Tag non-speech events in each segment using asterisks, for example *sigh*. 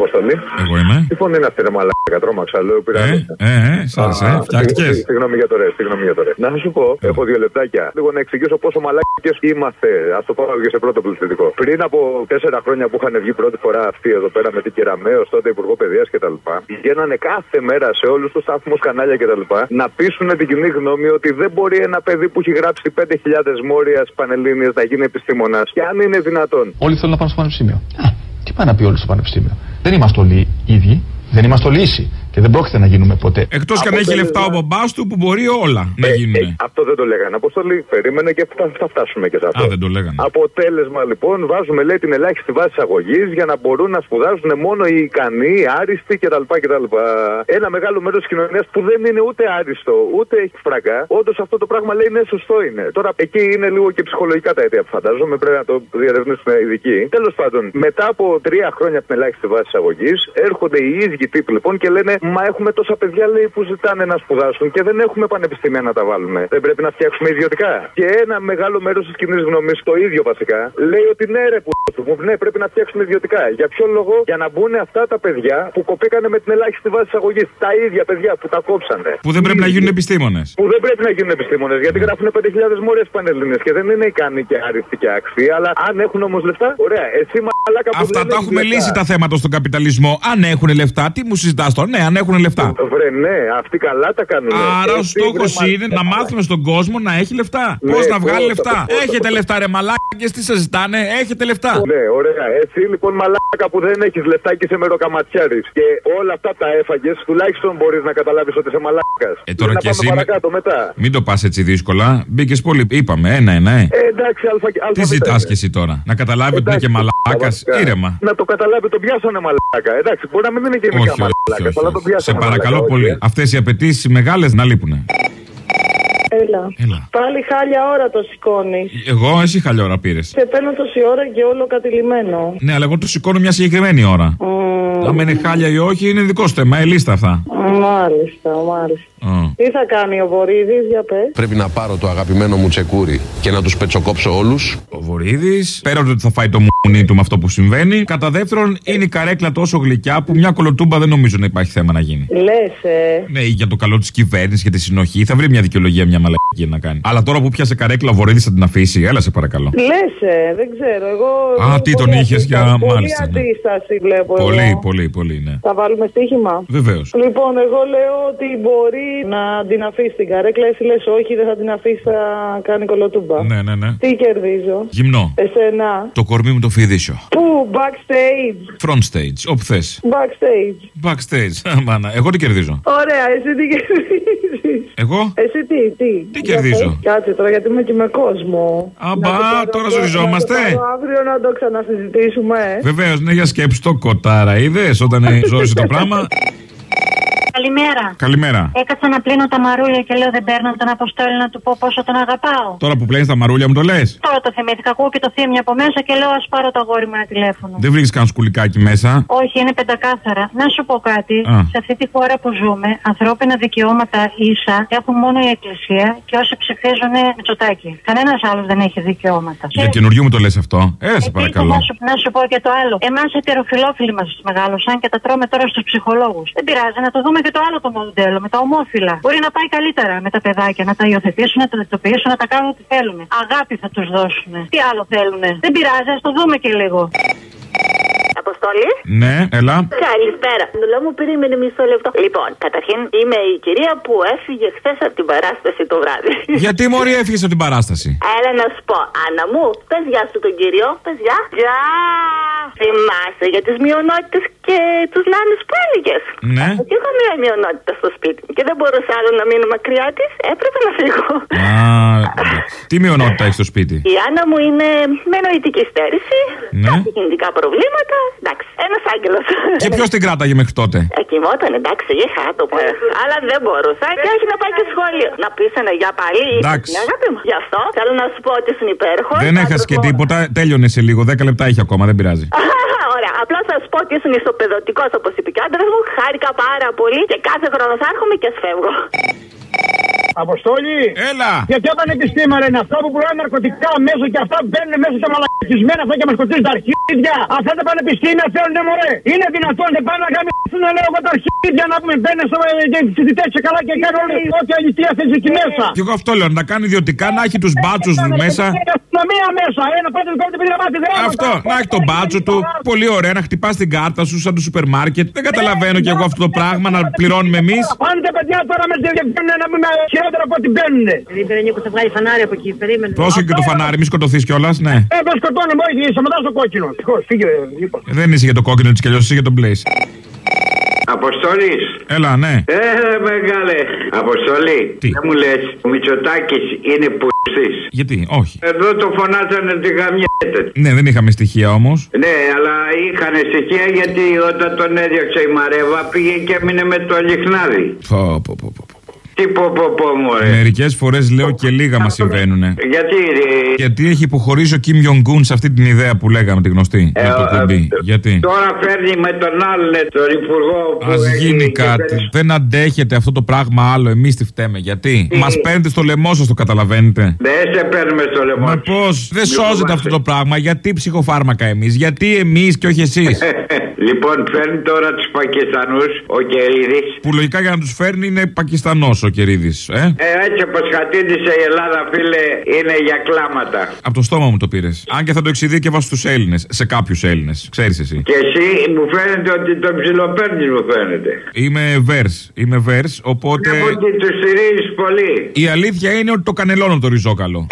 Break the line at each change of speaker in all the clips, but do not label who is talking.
Αποστολή.
Εγώ είμαι.
Τι φωνή είναι αυτή, ρε μαλάκα, τρόμαξα, λέω, πήρα.
Ε, ε, ε, σας, ε, φτιάχτηκες.
Συγγνώμη για το ρε, συγγνώμη για το ρε. Να σου πω, έχω δύο λεπτάκια. Λίγο να εξηγήσω πόσο μαλάκες είμαστε. Α το πάω και σε πρώτο πληθυντικό. Πριν από τέσσερα χρόνια που είχαν βγει πρώτη φορά αυτοί εδώ πέρα με την Κεραμαίο, τότε Υπουργό Παιδείας κτλ. Πηγαίνανε κάθε μέρα σε όλους τους σταθμούς, κανάλια κτλ. Να πείσουν την κοινή γνώμη ότι δεν μπορεί ένα παιδί που έχει γράψει 5.000 μόριας πανελίνε να γίνει επιστήμονας. Και αν είναι δυνατόν.
Όλοι θέλουν να πάνε στο πανεπιστήμιο. Α, τι πάνε να πει όλοι στο πανεπιστήμιο. Δεν είμαστε όλοι ίδιοι. Δεν είμαστε όλοι ίσοι. Και δεν πρόκειται να γίνουμε ποτέ.
Εκτός και αν έχει
Αποτέλεσμα-
λεφτά ο μπαμπάς του που μπορεί όλα να
Ε,
γίνουν.
ε, αυτό δεν το λέγανε. Αποστολή, περίμενε και θα, θα φτάσουμε και σε αυτό.
Α, δεν το λέγανε.
Αποτέλεσμα λοιπόν, βάζουμε λέει την ελάχιστη βάση αγωγής για να μπορούν να σπουδάζουν μόνο οι ικανοί, οι άριστοι κτλ. κτλ. Ένα μεγάλο μέρος της κοινωνίας που δεν είναι ούτε άριστο, ούτε έχει φραγκά. Όντως αυτό το πράγμα λέει ναι, σωστό είναι. Τώρα εκεί είναι λίγο και ψυχολογικά τα αιτία που φαντάζομαι, πρέπει να το διερευνήσουμε ειδικοί. Τέλος πάντων, μετά από τρία χρόνια από την ελάχιστη βάση αγωγής, έρχονται οι ίδιοι τύποι λοιπόν και λένε Μα έχουμε τόσα παιδιά λέει, που ζητάνε να σπουδάσουν και δεν έχουμε πανεπιστήμια να τα βάλουμε. Δεν πρέπει να φτιάξουμε ιδιωτικά. Και ένα μεγάλο μέρος της κοινής γνώμης, το ίδιο βασικά, λέει ότι ναι, ρε που μου, ναι, πρέπει να φτιάξουμε ιδιωτικά. Για ποιο λόγο, για να μπουν αυτά τα παιδιά που κοπήκανε με την ελάχιστη βάση αγωγή. Τα ίδια παιδιά που τα κόψανε.
Που δεν πρέπει να γίνουν επιστήμονες.
Που δεν πρέπει να γίνουν επιστήμονες, γιατί γράφουν 5.000 μόρε πανελληνίε και δεν είναι ικανοί και άριστοι και άξιοι. Αλλά αν έχουν όμως λεφτά, ωραία. Εσύ μαλάκα που
Αυτά
δεν
τα
έχεις
έχουμε
λεφτά.
λύσει τα θέματα στον καπιταλισμό. Αν έχουν λεφτά, τι μου συζητάς τώρα; Ναι, αν έχουν λεφτά.
Βρε, ναι, αυτοί καλά τα κάνουν.
Άρα ο
Εσύ,
στόχος
βρε, μα-
είναι να μάθουμε στον κόσμο να έχει λεφτά.
Ναι,
Πώς να βγάλει
πώς,
λεφτά.
πώς,
Έχετε
πώς.
λεφτά, ρε μαλάκες, τι σας ζητάνε; Έχετε λεφτά.
Ναι, ωραία. Εσύ λοιπόν μαλάκα που δεν έχεις λεφτά και είσαι μεροκαματιάρης και όλα αυτά τα έφαγες, τουλάχιστον μπορείς να καταλάβεις ότι είσαι μαλάκας.
Ε, τώρα
να
κι
πάμε
εσύ με-
παρακάτω μετά.
Μην το πας έτσι δύσκολα. Μπήκες πολύ. Είπαμε, ένα-ένα, ε.
Ε, εντάξει, αλφα, αλφα
Τι ζητάς κι εσύ τώρα. Να καταλάβει ότι είναι και μαλάκας. Ήρεμα.
Να το καταλάβει, τον πιάσανε μαλάκα. Εντάξει, μπορεί να μην είναι και
Όχι,
γενικά
όχι,
μαλάκα,
όχι,
αλλά τον
όχι.
πιάσανε.
Σε παρακαλώ
μαλάκα,
πολύ.
όχι, ε.
Αυτές οι απαιτήσεις μεγάλες να λείπουν.
Έλα.
Έλα.
Πάλι χάλια ώρα το σηκώνεις.
Εγώ, εσύ χαλιόρα πήρες.
Σε παίρνω τόση ώρα και όλο κατηλημένο.
Ναι, αλλά εγώ το σηκώνω μια συγκεκριμένη ώρα. Αν είναι χάλια ή όχι, είναι δικό σου θέμα. Ε, λίστα αυτά.
Μάλιστα, μάλιστα.
Ω.
Τι θα κάνει ο Βορύδης, για πες.
Πρέπει να πάρω το αγαπημένο μου τσεκούρι και να τους πετσοκόψω όλους.
Ο Βορύδης, πέρα από το ότι θα φάει το μουνί του με αυτό που συμβαίνει. Κατά δεύτερον, είναι η καρέκλα τόσο γλυκιά που μια κολοτούμπα δεν νομίζω να υπάρχει θέμα να γίνει.
Λες, ε.
Ναι, για το καλό της κυβέρνησης και τη συνοχή θα βρει μια δικαιολογία, μια μαλακή να κάνει. Αλλά τώρα που πιάσε καρέκλα ο Βορύδης θα την αφήσει, έλα σε παρακαλώ.
Λες, ε, δεν ξέρω. Εγώ.
Α, τι τον
πολύ
είχες για-
αντίσταση, Πολύ
μάλιστα, ναι.
αντίσταση βλέπω
Πολύ,
εγώ.
πολύ, πολύ, ναι.
Θα βάλουμε στοίχημα;
Βεβαίως.
Λοιπόν, εγώ λέω ότι μπορεί να την αφήσεις την καρέκλα. Εσύ λες όχι, δεν θα την αφήσεις, θα κάνει κολοτούμπα.
Ναι, ναι, ναι.
Τι κερδίζω;
Γυμνό.
Εσένα.
Το κορμί μου το φιδίσιο.
Πού, backstage;
Front stage, όπου θες.
Backstage.
Backstage. *laughs* Μάνα, εγώ τι κερδίζω;
Ωραία, εσύ τι κερδίζεις;
Εγώ;
Εσύ τι, τι;
Τι
Για
κερδίζω;
πες. Κάτσε τώρα γιατί είμαι και με κόσμο.
Αμπά,
Να το πάρω
τώρα
αυτό-
ζοριζόμαστε.
να το πάρω Αύριο να το ξανασυζητήσουμε.
Βεβαίως, ναι, για σκέψη το κοτάρα. Είδες όταν *laughs* ζώρισε το πράγμα.
Καλημέρα.
Καλημέρα.
Έκατσα να πλύνω τα μαρούλια και λέω δεν παίρνω τον Αποστόλη να του πω πόσο τον αγαπάω.
Τώρα που πλένεις τα μαρούλια μου το λες.
Τώρα το θυμήθηκα, ακούω και το θύμιο από μέσα και λέω ας πάρω το αγόρι μου ένα τηλέφωνο.
Δεν βρήκες καν σκουλικάκι μέσα.
Όχι, είναι πεντακάθαρα. Να σου πω κάτι.
Α.
Σε αυτή τη χώρα που ζούμε, ανθρώπινα δικαιώματα ίσα έχουν μόνο η Εκκλησία και όσοι ψηφίζουν Μητσοτάκι. Κανένας άλλος δεν έχει δικαιώματα.
Για καινούριο μου το λες αυτό. Έλα σε
Επίσης,
παρακαλώ.
Να σου, να σου πω και το άλλο. Εμάς οι ετεροφιλόφιλοι μας μεγάλωσαν και τα τρώμε τώρα στους ψυχολόγους. Δεν πειράζει να το δούμε και το άλλο το μοντέλο με τα ομόφυλα. Μπορεί να πάει καλύτερα με τα παιδάκια, να τα υιοθετήσουν, να τα δεκτοποιήσουν, να τα κάνουν ό,τι θέλουν. Αγάπη θα τους δώσουν. Τι άλλο θέλουν. Δεν πειράζει, ας το δούμε και λίγο.
Αποστόλη.
Ναι, έλα.
Καλησπέρα. Το μου περίμενε μισό λεπτό. Λοιπόν, καταρχήν είμαι η κυρία που έφυγε χθες από την παράσταση το βράδυ.
Γιατί μωρή έφυγες από την παράσταση;
Έλα να σου πω, Άννα μου, πες γεια σου τον κύριο. Πες γεια. Γεια. Θυμάσαι για τις μειονότητες και τους νάνους που έλεγες.
Ναι.
Και είχα μια μειονότητα στο σπίτι μου και δεν μπορούσα άλλο να μείνω μακριά της. Έπρεπε να φύγω.
Α, τι μειονότητα έχεις στο σπίτι;
Η Άννα μου είναι με νοητική στέρηση,
Ναι.
κάτι κινητικά προβλήματα. Εντάξει, ένας άγγελος.
Και ποιος την κράταγε μέχρι τότε;
Ε, κοιμόταν, εντάξει, είχα άτομο. ε. Αλλά δεν μπορούσα και έχει να πάει και σχολείο. Να πει ένα για πάλι.
Εντάξει.
Ναι, αγάπη μου. Γι' αυτό θέλω να σου πω ότι ήσουν υπέροχος.
Δεν έχασες και τίποτα. Τέλειωνε σε λίγο. 10 λεπτά έχει ακόμα, δεν πειράζει.
Ωραία. Απλά θα σου πω ότι ήσουν ισοπεδωτικός, όπως είπε και ο άντρας μου. Χάρηκα πάρα πολύ και κάθε χρόνο θα έρχομαι και σφεύγω.
Αποστόλη!
Έλα!
Για ποια πανεπιστήμια είναι αυτά που πουλάνε ναρκωτικά μέσα και αυτά μπαίνουν μέσα σε μαλακισμένα αυτά και μα κοτσίζουν τα αρχίδια. Αυτά τα πανεπιστήμια θέλουν μωρέ. Είναι δυνατόν δεν πάνε να γαμίσουν να λέω εγώ τα αρχίδια να πούμε μπαίνουν στο και φοιτητέ και καλά και κάνουν όλη ό,τι αλήθεια θέλει εκεί μέσα.
Και εγώ αυτό λέω, να κάνει ιδιωτικά, να έχει του μπάτσου μέσα.
Η αστυνομία μέσα. Ένα πάτε το πέντε παιδιά μάτι γράμματα.
Αυτό, να έχει τον μπάτσο του. Πολύ ωραία, να χτυπά την κάρτα σου σαν το σούπερ μάρκετ. Δεν καταλαβαίνω κι εγώ αυτό το πράγμα να πληρώνουμε εμεί.
Πάνε τα παιδιά τώρα με τη βγαίνουν να πούμε χειρότερα από ό,τι μπαίνουν.
Περίμενε, Νίκο, θα βγάλει φανάρι από εκεί. Περίμενε.
Πρόσεχε και το φανάρι, μη σκοτωθείς κιόλας, ναι.
Ε, δεν σκοτώνουμε, όχι, σταματά το κόκκινο. Τυχώς, φύγε, λοιπόν.
Δεν είσαι για το κόκκινο της κι αλλιώ, είσαι για τον Blaze.
Αποστολή.
Έλα, ναι.
Ε, μεγάλε. Αποστολή.
Τι;
Δεν μου λες, ο Μητσοτάκης είναι πουστής.
Γιατί, όχι.
Εδώ το φωνάζανε τη γαμιέται.
Ναι, δεν είχαμε στοιχεία όμως.
Ναι, αλλά είχαν στοιχεία γιατί όταν τον έδιωξε η Μαρέβα πήγε και έμεινε με το λιχνάδι.
Πω, πω, πω, πω.
Τι πω πω πω μωρέ.
Μερικές φορές λέω και λίγα μας συμβαίνουν.
Γιατί ρε.
Γιατί έχει υποχωρήσει ο Κιμ Ιονγκούν σε αυτή την ιδέα που λέγαμε τη γνωστή.
Ε,
για το
ε,
κουμπί.
ε,
Γιατί;
Τώρα φέρνει με τον άλλον τον υπουργό που
Α
έχει
γίνει
και
κάτι.
πέρυσι.
Δεν αντέχετε αυτό το πράγμα άλλο. Εμείς τι φταίμε. Γιατί;
Τι;
Μας παίρνετε στο λαιμό σας, το καταλαβαίνετε.
Δεν σε παίρνουμε στο λαιμό.
Μα
σου.
πώς; Δεν
Μη
σώζεται
φοβάσαι.
αυτό το πράγμα. Γιατί ψυχοφάρμακα εμείς; Γιατί εμείς και όχι εσείς; *laughs*
λοιπόν, φέρνει τώρα τους Πακιστανούς ο Κερίδης.
που λογικά για να τους φέρνει είναι Πακιστανός ο Κερίδης. Ε;
Ε, έτσι όπως χατήντησε η Ελλάδα, φίλε, είναι για κλάματα.
Από το στόμα μου το πήρες. Αν και θα το εξειδίκευα στου Έλληνες. Σε κάποιους Έλληνες. Ξέρεις εσύ.
Και εσύ μου φαίνεται ότι τον ψιλοπαίρνεις, μου φαίνεται.
Είμαι βέρς. Είμαι βέρς. Οπότε.
Βλέπω ότι τους στηρίζεις πολύ.
Η αλήθεια είναι ότι το κανελώνω το ριζόκαλο.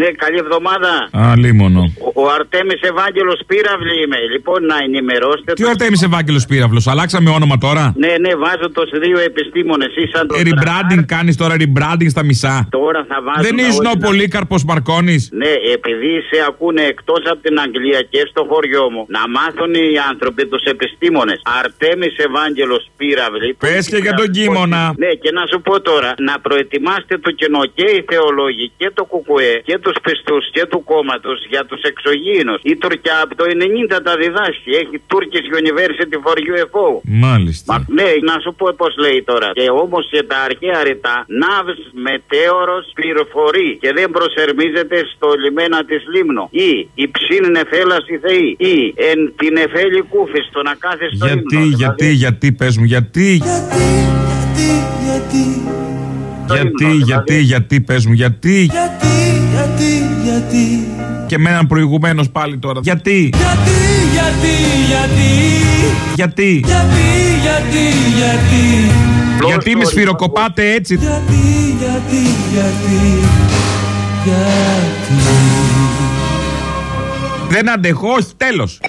Ναι, καλή εβδομάδα.
Α, λίμωνο.
Ο, ο Αρτέμις Ευάγγελος Πύραυλη είμαι. Λοιπόν, να ενημερώσετε.
Τι ο Αρτέμις Ευάγγελος Πύραυλος, αλλάξαμε όνομα τώρα;
Ναι, ναι, βάζω το σε δύο επιστήμονες. Ήσαν το
Ε, rebranding κάνεις τώρα, rebranding στα μισά.
Τώρα θα βάζω.
Δεν
τα
ήσουν ο
original.
Πολύκαρπος Μαρκόνη.
Ναι, επειδή σε ακούνε εκτός από την Αγγλία και στο χωριό μου, να μάθουν οι άνθρωποι τους επιστήμονες. Αρτέμις Ευάγγελος Πύραυλη.
Πες και για τον Κίμωνα.
Ναι, και να σου πω τώρα, να προετοιμάστε το κοινό και οι θεολόγοι και το κουκουέ και τους πιστούς και του κόμματος για τους εξωγήινους. Η Τουρκιά από το 90 τα διδάσκει. Έχει Turkish University for UFO.
Μάλιστα.
Μα, ναι, να σου πω πώς λέει τώρα. Και όμως και τα αρχαία ρητά, ναύς μετέωρος πληροφορεί και δεν προσερμίζεται στο λιμένα της Λίμνο. Ή η ψήν νεφέλα η Θεή. Ή εν την εφέλη κούφης στο να κάθε στο
Γιατί,
ύμνο.
γιατί, γιατί, πες μου, γιατί; Γιατί, γιατί, γιατί, πες μου, γιατί;
Γιατί, γιατί, γιατί;
Και με έναν προηγουμένω πάλι τώρα. Γιατί,
Γιατί, γιατί, γιατί;
γιατί;
Γιατί, γιατί, γιατί;
Γιατί με σφυροκοπάτε έτσι;
Γιατί, γιατί, γιατί; Γιατί;
Δεν αντεχώ, όχι, τέλος.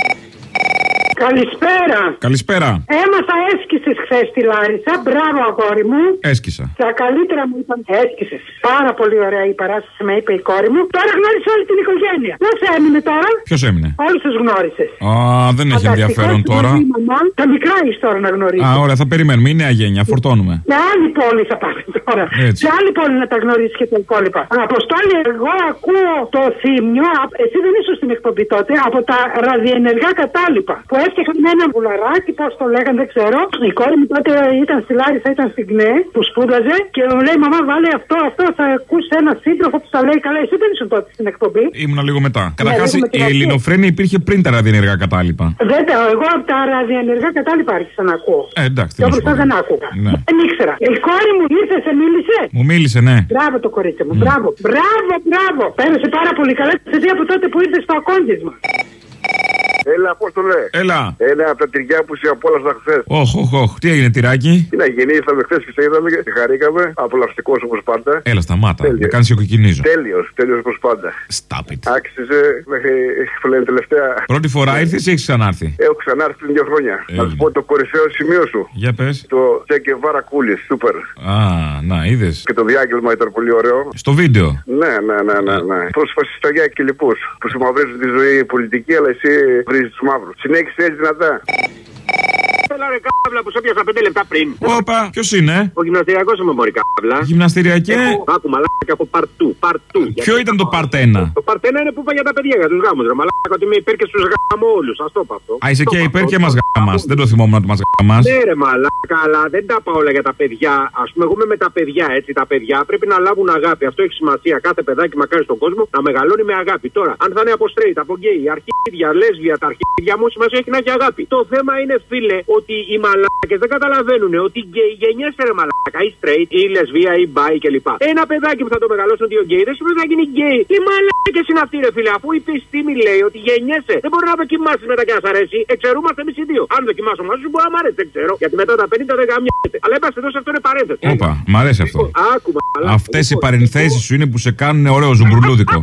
Καλησπέρα.
Καλησπέρα.
Έμαθα έσκησες χθες στη Λάρισα. Μπράβο, αγόρι μου.
Έσκησα.
Τα καλύτερα μου είπαν έσκησες. Πάρα πολύ ωραία η παράσταση με είπε η κόρη μου. Τώρα γνώρισες όλη την οικογένεια. Πώ έμεινε τώρα;
Ποιος έμεινε;
Όλους τους γνώρισες.
Α, δεν έχει ενδιαφέρον τώρα.
Τα μικρά έχεις τώρα να γνωρίσει.
Α, ωραία, θα περιμένουμε. Είναι αγένεια, φορτώνουμε.
Με άλλη πόλη θα πάμε τώρα.
Έτσι.
Σε άλλη πόλη να τα γνωρίσει και τα υπόλοιπα. Αποστόλη, εγώ ακούω το θύμιο. α- Εσύ δεν ήσουν στην εκπομπή τότε. Από τα ραδιενεργά κατάλοιπα. Που έφτιαχναν ένα βουλαράκι, πώς το λέγανε, δεν ξέρω. Η κόρη μου τότε ήταν στη Λάρισα, ήταν στην ΚΝΕ, που σπούδαζε. Και μου λέει, Μαμά, βάλε αυτό, αυτό. Θα ακούσει ένα σύντροφο που θα λέει καλά. Εσύ δεν ήσουν τότε στην εκπομπή.
Ήμουνα λίγο μετά. Καταρχάς,
λίγο με την
η
αρχή.
ελληνοφρένεια υπήρχε πριν τα ραδιενεργά κατάλοιπα.
Δεν τα, εγώ από τα ραδιενεργά κατάλοιπα άρχισα να ακούω.
Ε, εντάξει, τι
Και
να σου
μπροστά
πω.
δεν άκουγα.
Ναι.
Δεν ήξερα. Η κόρη μου ήρθε, σε μίλησε.
Μου μίλησε, ναι.
Μπράβο το κορίτσι μου, μπράβο. Μπράβο, μπράβο. Πέρασε πάρα πολύ καλά. Σε δει από τότε που ήρθε στο ακόντισμα.
Έλα, πώς το λέει.
Έλα.
Ένα από τα τυριά που σε απόλαυσα χθες.
Όχ, όχ, όχ. Τι έγινε, τυράκι;
Τι να γίνει, ήρθαμε χθες και σε είδαμε και χαρήκαμε. Απολαυστικός όπως πάντα.
Έλα, σταμάτα.
Τέλειος.
Με κάνεις κοκκινίζω.
Τέλειος, τέλειος όπως πάντα.
Stop it.
Άξιζε μέχρι που λένε τελευταία.
Πρώτη φορά ήρθες ή έχεις ξανάρθει;
Έχω ξανάρθει πριν δύο χρόνια. Να σου πω το κορυφαίο σημείο σου.
Για πες.
Το Τσέκε Βαρακούλη, σούπερ.
Α, να, είδες.
Και το διάγγελμα ήταν πολύ ωραίο.
Στο βίντεο.
Ναι, ναι, ναι, ναι. ναι. Προ φασισταγιά και λοιπού που σου μαυρίζουν τη ζωή πολιτική, αλλά εσύ βρίζεις τους μαύρους. Συνέχισε έτσι δυνατά.
Έλα ρε κάβλα που σε έπιασα 5 λεπτά πριν.
Όπα, ποιος είναι;
Ο γυμναστηριακός είμαι μωρή κάβλα.
Γυμναστηριακέ.
Έχω- Άκου μαλάκα από παρτού. Παρτού.
Ποιο ήταν το παρτένα.
Το παρτένα είναι που είπα για τα παιδιά, για τους γάμους. Ρε μαλάκα ότι είμαι υπέρ και στους γάμους όλου. Α το πω αυτό.
Α, είσαι
Το
και
είπα
υπέρ
αυτό.
και μας γάμας. Δεν το θυμόμουν να το μας γάμας.
Ναι, ρε μαλάκα, αλλά δεν τα πάω όλα για τα παιδιά. Α πούμε, εγώ είμαι με τα παιδιά, έτσι. Τα παιδιά πρέπει να λάβουν αγάπη. Αυτό έχει σημασία. Κάθε παιδάκι μακάρι στον κόσμο να μεγαλώνει με αγάπη. Τώρα, αν θα είναι από straight, από γκέι, αρχίδια, λέσβια, τα αρχίδια μου σημασία έχει να έχει αγάπη. Το θέμα είναι, φίλε, ότι οι μαλάκες δεν καταλαβαίνουν ότι γκέι γενιέσαι ρε μαλάκα, ή straight, ή λεσβία, ή μπάι κλπ. Ένα παιδάκι που θα το μεγαλώσουν δύο γκέι δεν σημαίνει ότι θα γίνει γκέι. Τι μαλάκες είναι αυτοί, ρε φίλε, αφού η επιστήμη λέει ότι γενιέσαι. Δεν μπορεί να δοκιμάσεις μετά και να σ' αρέσει. Εξαιρούμαστε εμείς οι δύο. Αν δοκιμάσω μαζί σου μπορεί να μ' αρέσει, δεν ξέρω. Γιατί μετά τα 50 δεν γαμιέται. Αλλά έπασε εδώ σε αυτό είναι παρένθεση.
Όπα, μ' αρέσει αυτό.
Άκουμα.
Αυτές οι παρενθέσεις σου είναι που σε κάνουν ωραίο *laughs* ζουμπρουλούδικο.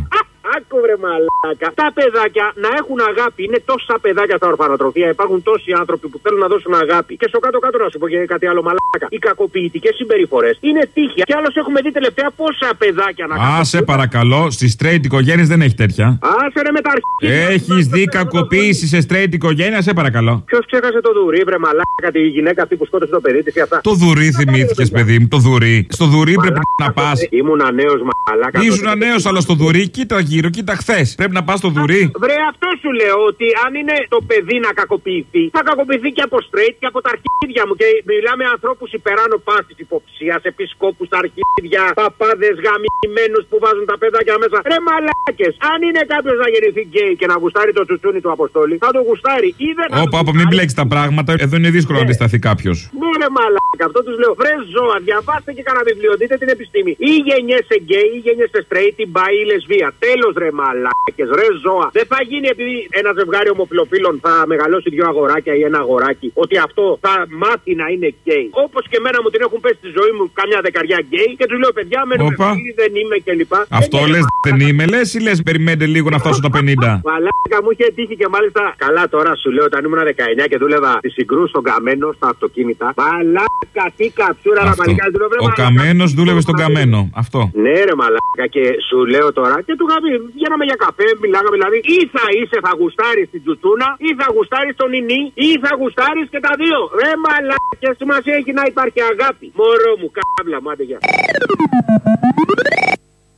Άκου βρε μαλάκα. Τα παιδάκια να έχουν αγάπη. Είναι τόσα παιδάκια στα ορφανοτροφία. Υπάρχουν τόσοι άνθρωποι που θέλουν να δώσουν αγάπη. Και στο κάτω-κάτω να σου πω και κάτι άλλο μαλάκα. Οι κακοποιητικές συμπεριφορές είναι τύχια. Και άλλω έχουμε δει τελευταία πόσα παιδάκια να
Α, σε παρακαλώ, στις straight οικογένειες δεν έχει τέτοια.
Άσε ρε με τα αρχίδια.
Έχεις δει κακοποίηση σε straight οικογένεια, σε παρακαλώ.
Ποιος ξέχασε το δουρί, βρε μαλάκα, τη γυναίκα αυτή που σκότωσε το παιδί της και αυτά.
Το δουρί θυμήθηκες, παιδί μου, το δουρί. Στο δουρί πρέπει να πας.
Ήμουν νέο μαλάκα.
Ήσουν νέο, αλλά στο δουρί, κοίτα γύρω, κοίτα χθες. Πρέπει να πας στο δουρί.
Βρε, αυτό σου λέω ότι αν είναι το παιδί να κακοποιηθεί, θα κακοποιηθεί και από straight και από τα αρχίδια μου. Και μιλάμε ανθρώπους υπεράνω πάση υποψίας, επισκόπους, αρχίδια, παπάδες γαμημένους που βάζουν τα παιδάκια μέσα. Ρε μαλάκες, αν είναι κάποιος να γεννηθεί γκέι και να γουστάρει το τσουτσούνι του Αποστόλη, θα το γουστάρει. Ή δεν θα
Όπα, όπα, μην μπλέξεις τα πράγματα. Εδώ είναι δύσκολο να αντισταθεί κάποιος.
ναι, ρε μαλάκα, αυτό τους λέω. Βρε ζώα, διαβάστε και κανένα βιβλίο, δείτε την επιστήμη. Ή γενιέσαι γκέι, ή γενιέσαι straight, ή bi, ή λεσβία. Τέλος ρε μαλάκες, ρε ζώα. Δεν θα γίνει επειδή ένα ζευγάρι ομοφυλοφίλων θα μεγαλώσει δύο αγοράκια ή ένα αγοράκι, ότι αυτό θα μάθει να είναι γκέι. Όπως και εμένα μου την έχουν πέσει στη ζωή μου κάμια δεκαριά γκέι και τους λέω παιδιά, μένουμε
Όπα.
φίλοι, δεν είμαι κλπ.
Αυτό λες δεν είμαι, λες ή λες περιμένετε λίγο να φτάσω τα 50. *laughs*
Μαλάκα μου είχε τύχει και μάλιστα. Καλά τώρα σου λέω όταν ήμουν 19 και δούλευα τη συγκρού στον καμένο στα αυτοκίνητα. Μαλάκα τι καψούρα να
Αυτό.
παλικά
Ο καμένος δούλευε στον καμένο. Αυτό.
Ναι, ρε μαλάκα και σου λέω τώρα και του είχα πει: Βγαίναμε για καφέ, μιλάγαμε δηλαδή. Ή θα είσαι, θα γουστάρεις την τσουτσούνα, ή θα γουστάρεις τον νινί, ή θα γουστάρεις και τα δύο. Ρε μαλάκα, σημασία έχει να υπάρχει αγάπη. Μωρό μου, κάμπλα μου, άντε γεια.